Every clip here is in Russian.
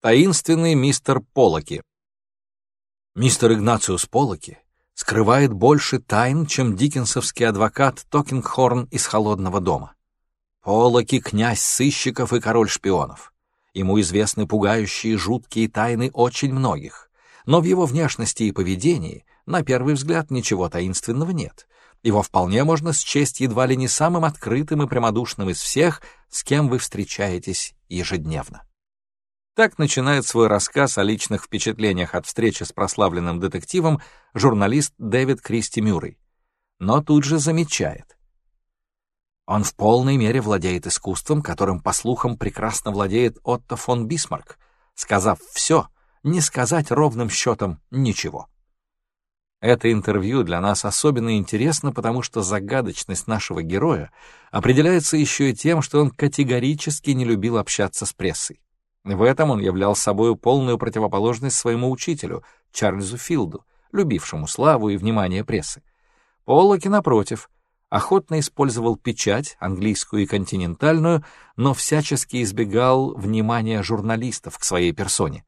Таинственный мистер Полоки. Мистер Игнациус Полоки скрывает больше тайн, чем диккенсовский адвокат Токингхорн из «Холодного дома». Полоки — князь сыщиков и король шпионов. Ему известны пугающие жуткие тайны очень многих. Но в его внешности и поведении, на первый взгляд, ничего таинственного нет. Его вполне можно счесть едва ли не самым открытым и прямодушным из всех, с кем вы встречаетесь ежедневно. Так начинает свой рассказ о личных впечатлениях от встречи с прославленным детективом журналист Дэвид Кристи Мюррей. Но тут же замечает. Он в полной мере владеет искусством, которым, по слухам, прекрасно владеет Отто фон Бисмарк, сказав все, не сказать ровным счетом ничего. Это интервью для нас особенно интересно, потому что загадочность нашего героя определяется еще и тем, что он категорически не любил общаться с прессой. В этом он являл собой полную противоположность своему учителю, Чарльзу Филду, любившему славу и внимание прессы. Поллоки, напротив, охотно использовал печать, английскую и континентальную, но всячески избегал внимания журналистов к своей персоне.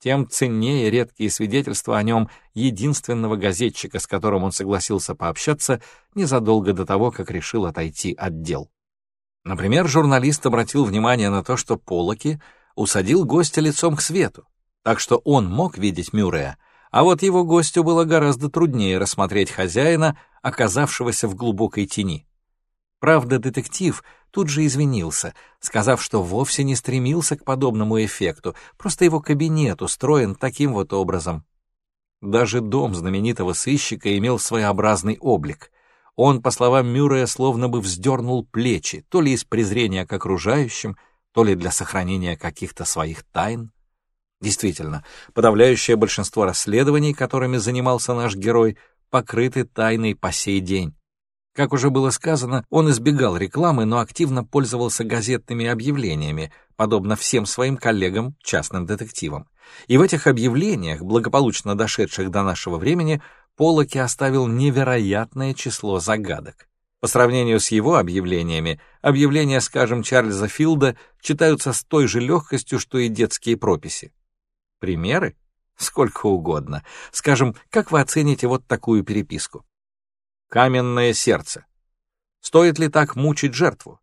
Тем ценнее редкие свидетельства о нем единственного газетчика, с которым он согласился пообщаться незадолго до того, как решил отойти от дел. Например, журналист обратил внимание на то, что Поллоки — усадил гостя лицом к свету, так что он мог видеть Мюррея, а вот его гостю было гораздо труднее рассмотреть хозяина, оказавшегося в глубокой тени. Правда, детектив тут же извинился, сказав, что вовсе не стремился к подобному эффекту, просто его кабинет устроен таким вот образом. Даже дом знаменитого сыщика имел своеобразный облик. Он, по словам Мюррея, словно бы вздернул плечи, то ли из презрения к окружающим, то ли для сохранения каких-то своих тайн. Действительно, подавляющее большинство расследований, которыми занимался наш герой, покрыты тайной по сей день. Как уже было сказано, он избегал рекламы, но активно пользовался газетными объявлениями, подобно всем своим коллегам, частным детективам. И в этих объявлениях, благополучно дошедших до нашего времени, Полоки оставил невероятное число загадок. По сравнению с его объявлениями, объявления, скажем, Чарльза Филда читаются с той же легкостью, что и детские прописи. Примеры? Сколько угодно. Скажем, как вы оцените вот такую переписку? Каменное сердце. Стоит ли так мучить жертву?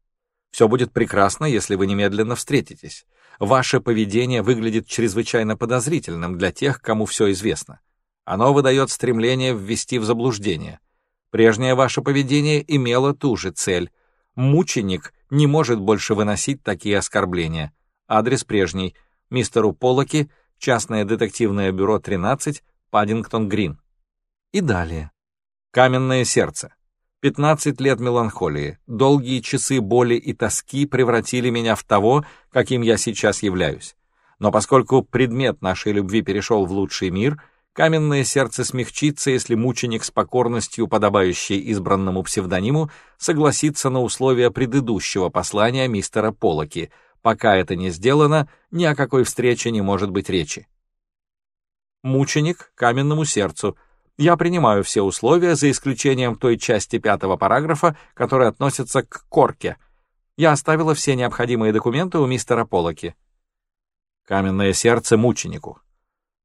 Все будет прекрасно, если вы немедленно встретитесь. Ваше поведение выглядит чрезвычайно подозрительным для тех, кому все известно. Оно выдает стремление ввести в заблуждение — Прежнее ваше поведение имело ту же цель. Мученик не может больше выносить такие оскорбления. Адрес прежний. Мистеру Полоки, частное детективное бюро 13, Паддингтон-Грин. И далее. Каменное сердце. 15 лет меланхолии, долгие часы боли и тоски превратили меня в того, каким я сейчас являюсь. Но поскольку предмет нашей любви перешел в лучший мир — каменное сердце смягчится, если мученик с покорностью, подобающей избранному псевдониму, согласится на условия предыдущего послания мистера Полоки. Пока это не сделано, ни о какой встрече не может быть речи. Мученик каменному сердцу. Я принимаю все условия, за исключением той части пятого параграфа, которая относится к корке. Я оставила все необходимые документы у мистера Полоки. Каменное сердце мученику.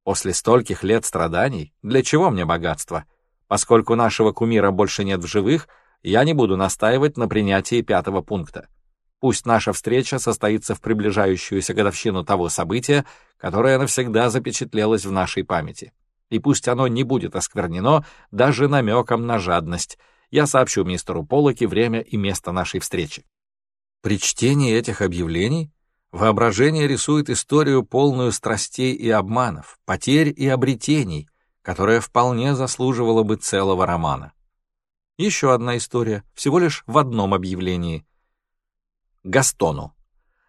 После стольких лет страданий, для чего мне богатство? Поскольку нашего кумира больше нет в живых, я не буду настаивать на принятии пятого пункта. Пусть наша встреча состоится в приближающуюся годовщину того события, которое навсегда запечатлелось в нашей памяти. И пусть оно не будет осквернено даже намеком на жадность. Я сообщу мистеру Полоке время и место нашей встречи. При чтении этих объявлений Воображение рисует историю, полную страстей и обманов, потерь и обретений, которая вполне заслуживала бы целого романа. Еще одна история, всего лишь в одном объявлении. Гастону.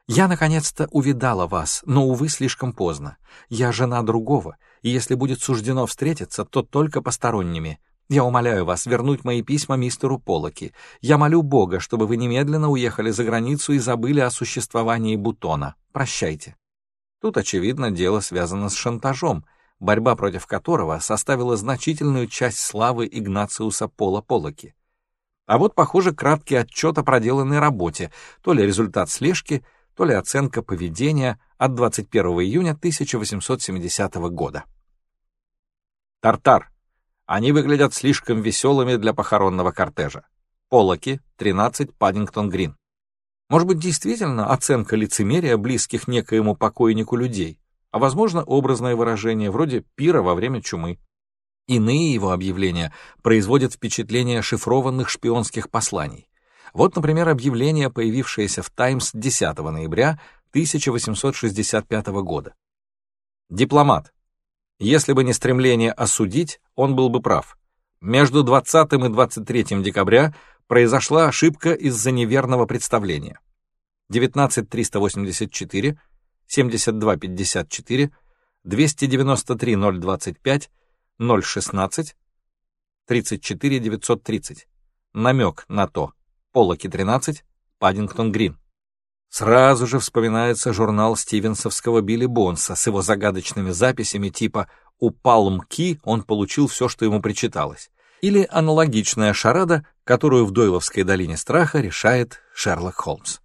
«Я, наконец-то, увидала вас, но, увы, слишком поздно. Я жена другого, и если будет суждено встретиться, то только посторонними. Я умоляю вас вернуть мои письма мистеру Полоки. Я молю Бога, чтобы вы немедленно уехали за границу и забыли о существовании Бутона. Прощайте. Тут, очевидно, дело связано с шантажом, борьба против которого составила значительную часть славы Игнациуса Пола Полоки. А вот, похоже, краткий отчет о проделанной работе, то ли результат слежки, то ли оценка поведения от 21 июня 1870 года. Тартар. Они выглядят слишком веселыми для похоронного кортежа. Полоки, 13, Паддингтон-Грин. Может быть, действительно оценка лицемерия близких некоему покойнику людей, а, возможно, образное выражение вроде пира во время чумы. Иные его объявления производят впечатление шифрованных шпионских посланий. Вот, например, объявление, появившееся в «Таймс» 10 ноября 1865 года. Дипломат. Если бы не стремление осудить, он был бы прав. Между 20 и 23 декабря произошла ошибка из-за неверного представления. 19384, 7254, 293 016, 34 930. Намек на то. Полоки 13, Паддингтон Грин. Сразу же вспоминается журнал стивенсовского Билли Бонса с его загадочными записями типа «У Палм-Ки он получил все, что ему причиталось» или аналогичная шарада, которую в Дойловской долине страха решает Шерлок Холмс.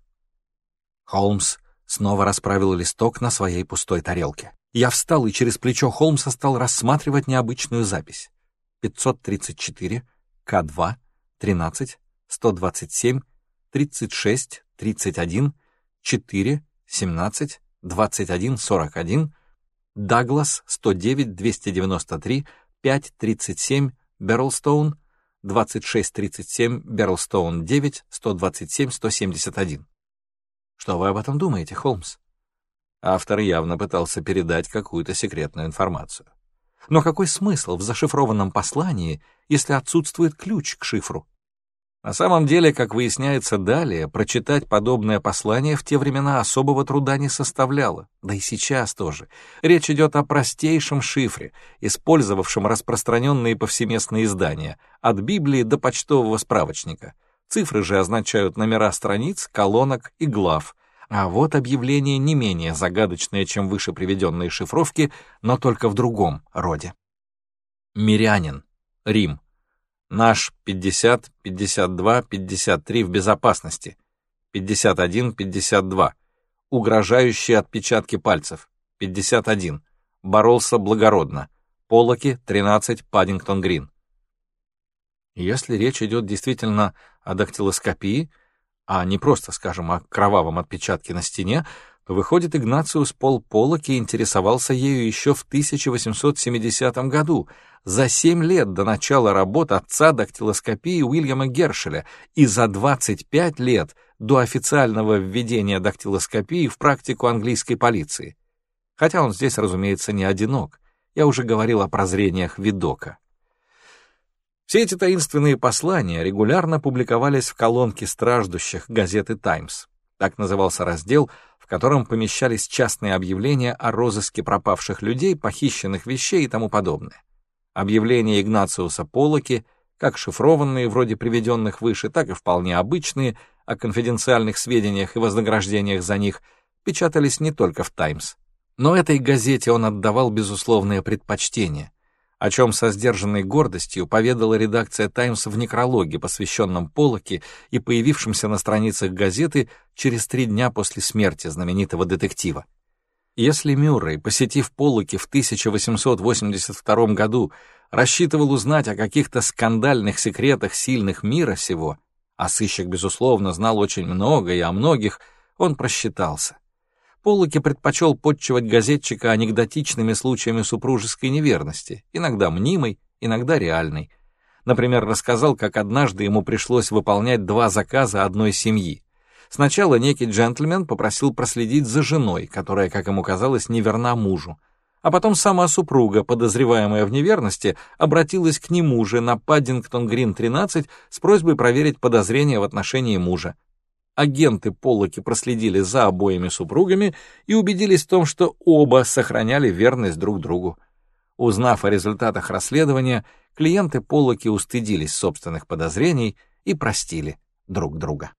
Холмс снова расправил листок на своей пустой тарелке. Я встал и через плечо Холмса стал рассматривать необычную запись. 534, К2, 13, 127, 36, 31, 4, 17, 21, 41, Даглас, 109, 293, 5, 37, Берлстоун, 2637, Берлстоун 9, 127, 171. Что вы об этом думаете, Холмс? Автор явно пытался передать какую-то секретную информацию. Но какой смысл в зашифрованном послании, если отсутствует ключ к шифру? На самом деле, как выясняется далее, прочитать подобное послание в те времена особого труда не составляло, да и сейчас тоже. Речь идет о простейшем шифре, использовавшем распространенные повсеместные издания, от Библии до почтового справочника. Цифры же означают номера страниц, колонок и глав. А вот объявление не менее загадочное, чем выше приведенные шифровки, но только в другом роде. Мирянин. Рим. Наш 50, 52, 53 в безопасности. 51, 52. Угрожающие отпечатки пальцев. 51. Боролся благородно. Полоки, 13, Паддингтон-Грин. Если речь идет действительно о дактилоскопии, а не просто, скажем, о кровавом отпечатке на стене, Выходит, Игнациус Пол Полоки интересовался ею еще в 1870 году, за семь лет до начала работ отца дактилоскопии Уильяма Гершеля и за 25 лет до официального введения дактилоскопии в практику английской полиции. Хотя он здесь, разумеется, не одинок. Я уже говорил о прозрениях Видока. Все эти таинственные послания регулярно публиковались в колонке страждущих газеты «Таймс». Так назывался раздел — котором помещались частные объявления о розыске пропавших людей, похищенных вещей и тому подобное. Объявления Игнациуса Полоки, как шифрованные, вроде приведенных выше, так и вполне обычные, о конфиденциальных сведениях и вознаграждениях за них, печатались не только в «Таймс». Но этой газете он отдавал безусловное предпочтение — о чем со сдержанной гордостью поведала редакция «Таймс» в некрологе, посвященном Полоке и появившемся на страницах газеты через три дня после смерти знаменитого детектива. Если Мюррей, посетив Полоки в 1882 году, рассчитывал узнать о каких-то скандальных секретах сильных мира сего, а сыщик, безусловно, знал очень много и о многих, он просчитался. Поллоки предпочел подчивать газетчика анекдотичными случаями супружеской неверности, иногда мнимой, иногда реальной. Например, рассказал, как однажды ему пришлось выполнять два заказа одной семьи. Сначала некий джентльмен попросил проследить за женой, которая, как ему казалось, неверна мужу. А потом сама супруга, подозреваемая в неверности, обратилась к нему же на Паддингтон-Грин 13 с просьбой проверить подозрения в отношении мужа агенты Поллоки проследили за обоими супругами и убедились в том, что оба сохраняли верность друг другу. Узнав о результатах расследования, клиенты Поллоки устыдились собственных подозрений и простили друг друга.